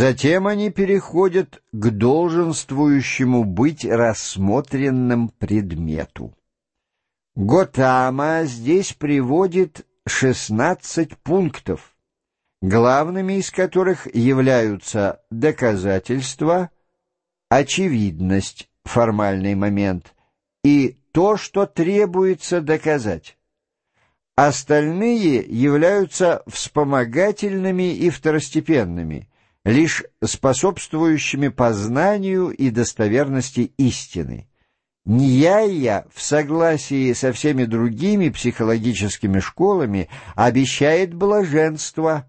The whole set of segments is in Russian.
Затем они переходят к долженствующему быть рассмотренным предмету. Готама здесь приводит 16 пунктов, главными из которых являются доказательства, очевидность, формальный момент, и то, что требуется доказать. Остальные являются вспомогательными и второстепенными, лишь способствующими познанию и достоверности истины. Ньяя в согласии со всеми другими психологическими школами обещает блаженство,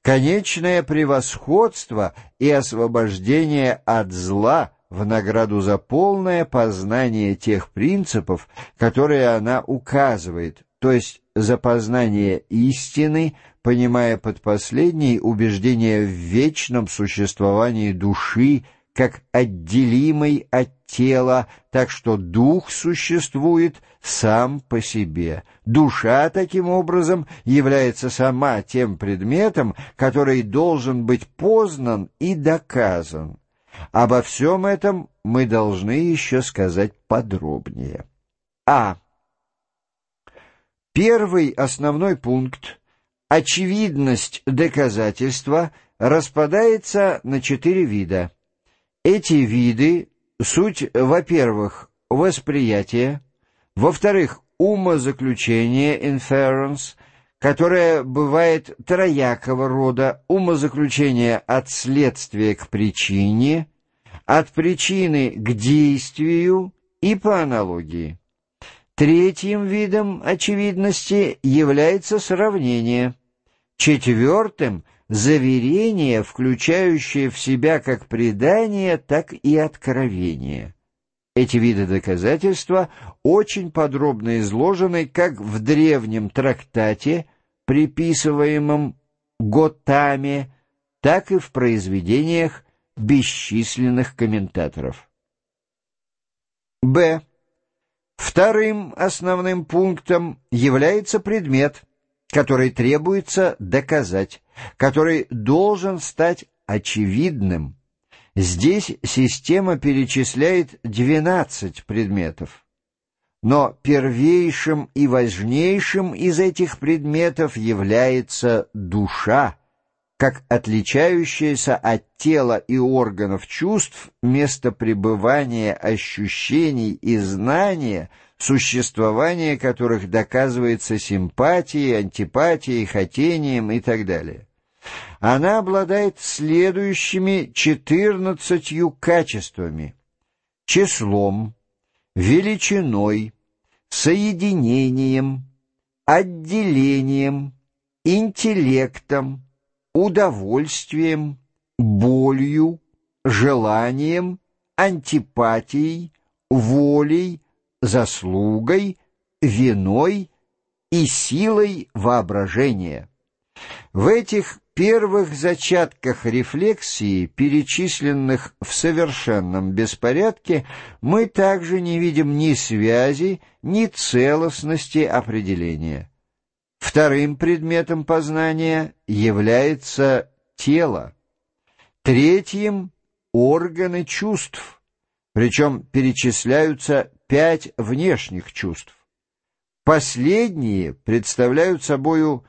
конечное превосходство и освобождение от зла в награду за полное познание тех принципов, которые она указывает, то есть за познание истины, понимая под последней убеждение в вечном существовании души как отделимой от тела, так что дух существует сам по себе. Душа, таким образом, является сама тем предметом, который должен быть познан и доказан. Обо всем этом мы должны еще сказать подробнее. А. Первый основной пункт очевидность доказательства распадается на четыре вида. Эти виды — суть, во-первых, восприятие, во-вторых, умозаключение, inference, которое бывает троякого рода, умозаключение от следствия к причине, от причины к действию и по аналогии. Третьим видом очевидности является сравнение. Четвертым — заверение, включающее в себя как предание, так и откровение. Эти виды доказательства очень подробно изложены как в древнем трактате, приписываемом Готаме, так и в произведениях бесчисленных комментаторов. Б. Вторым основным пунктом является предмет, который требуется доказать, который должен стать очевидным. Здесь система перечисляет 12 предметов. Но первейшим и важнейшим из этих предметов является душа, как отличающееся от тела и органов чувств место пребывания ощущений и знания, существование которых доказывается симпатией, антипатией, хотением и так далее. Она обладает следующими четырнадцатью качествами – числом, величиной, соединением, отделением, интеллектом, удовольствием, болью, желанием, антипатией, волей, заслугой, виной и силой воображения. В этих первых зачатках рефлексии, перечисленных в совершенном беспорядке, мы также не видим ни связи, ни целостности определения. Вторым предметом познания является тело. Третьим — органы чувств, причем перечисляются пять внешних чувств. Последние представляют собою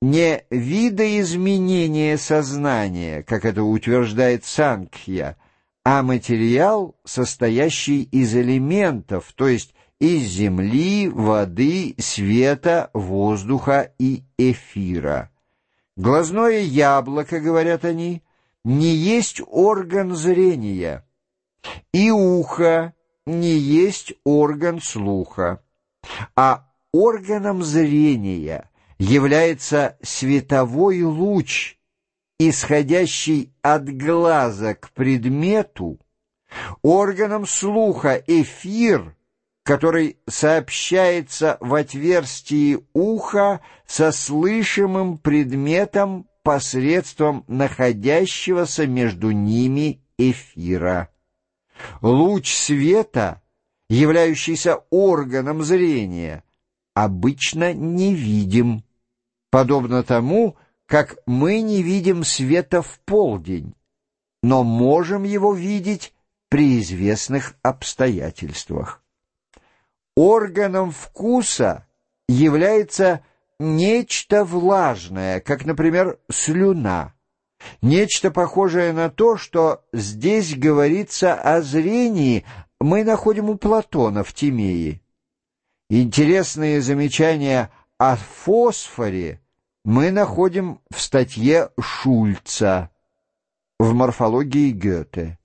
не видоизменение сознания, как это утверждает Санкхья, а материал, состоящий из элементов, то есть из земли, воды, света, воздуха и эфира. Глазное яблоко, говорят они, не есть орган зрения, и ухо не есть орган слуха, а органом зрения является световой луч, исходящий от глаза к предмету, органом слуха эфир — который сообщается в отверстии уха со слышимым предметом посредством находящегося между ними эфира. Луч света, являющийся органом зрения, обычно не видим, подобно тому, как мы не видим света в полдень, но можем его видеть при известных обстоятельствах. Органом вкуса является нечто влажное, как, например, слюна, нечто похожее на то, что здесь говорится о зрении, мы находим у Платона в Тимее. Интересные замечания о фосфоре мы находим в статье Шульца в морфологии Гёте.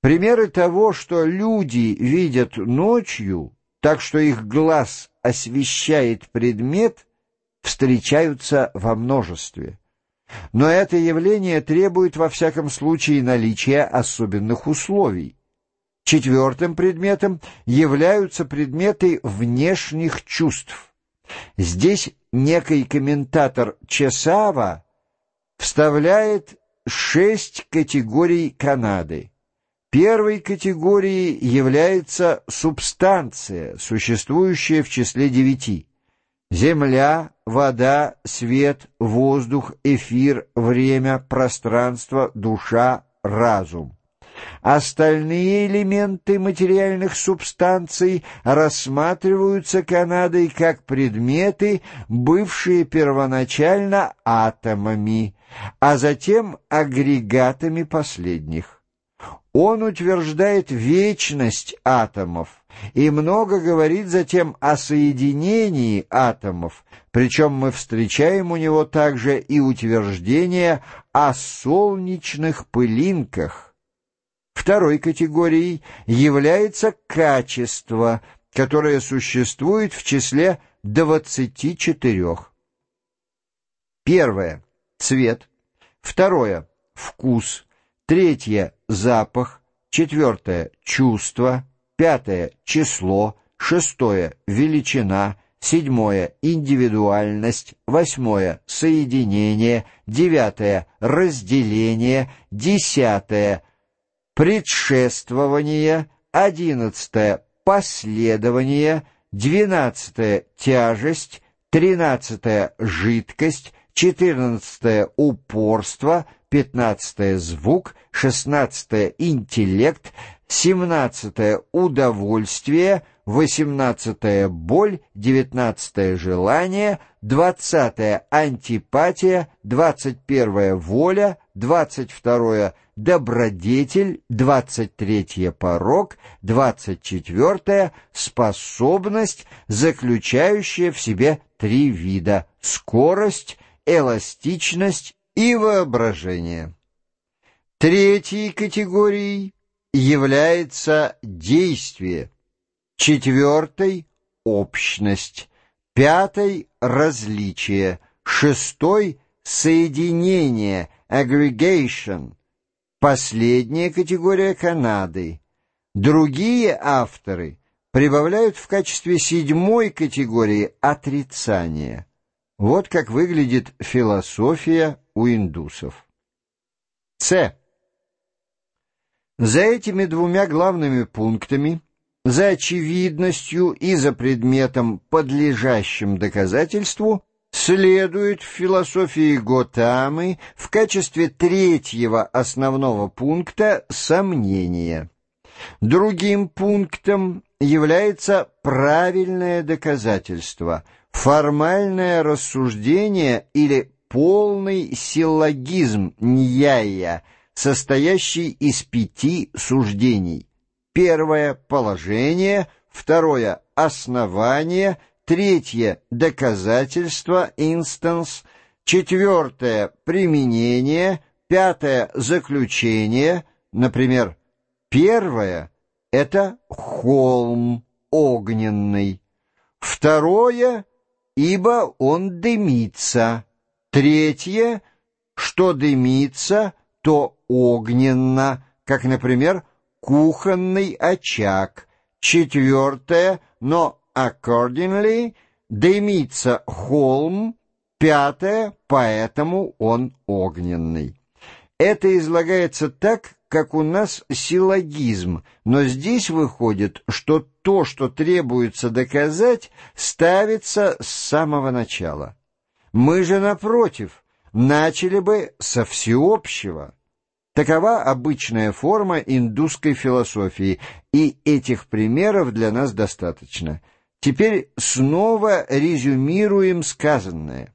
Примеры того, что люди видят ночью, так что их глаз освещает предмет, встречаются во множестве. Но это явление требует во всяком случае наличия особенных условий. Четвертым предметом являются предметы внешних чувств. Здесь некий комментатор Чесава вставляет шесть категорий Канады. Первой категорией является субстанция, существующая в числе девяти. Земля, вода, свет, воздух, эфир, время, пространство, душа, разум. Остальные элементы материальных субстанций рассматриваются Канадой как предметы, бывшие первоначально атомами, а затем агрегатами последних. Он утверждает вечность атомов и много говорит затем о соединении атомов, причем мы встречаем у него также и утверждение о солнечных пылинках. Второй категорией является качество, которое существует в числе 24. Первое — цвет. Второе — вкус. Третье — запах. Четвертое — чувство. Пятое — число. Шестое — величина. Седьмое — индивидуальность. Восьмое — соединение. Девятое — разделение. Десятое — предшествование. Одиннадцатое — последование. Двенадцатое — тяжесть. Тринадцатое — жидкость. Четырнадцатое — упорство пятнадцатое — звук, шестнадцатое — интеллект, семнадцатое — удовольствие, восемнадцатое — боль, девятнадцатое — желание, двадцатое — антипатия, двадцать первое — воля, двадцать второе — добродетель, двадцать третье — порог, двадцать четвертое — способность, заключающая в себе три вида — скорость, эластичность и воображение. Третьей категорией является действие, четвертой — общность, пятой — различие, шестой — соединение, aggregation, последняя категория Канады. Другие авторы прибавляют в качестве седьмой категории отрицание. Вот как выглядит философия у индусов. С. За этими двумя главными пунктами, за очевидностью и за предметом, подлежащим доказательству, следует в философии Готамы в качестве третьего основного пункта сомнения. Другим пунктом является правильное доказательство, формальное рассуждение или полный силлогизм Ньяя, состоящий из пяти суждений. Первое — положение, второе — основание, третье — доказательство, инстанс, четвертое — применение, пятое — заключение, например, первое — это холм огненный, второе — ибо он дымится, Третье, что дымится, то огненно, как, например, кухонный очаг. Четвертое, но accordingly, дымится холм. Пятое, поэтому он огненный. Это излагается так, как у нас силлогизм, но здесь выходит, что то, что требуется доказать, ставится с самого начала. Мы же, напротив, начали бы со всеобщего. Такова обычная форма индусской философии, и этих примеров для нас достаточно. Теперь снова резюмируем сказанное.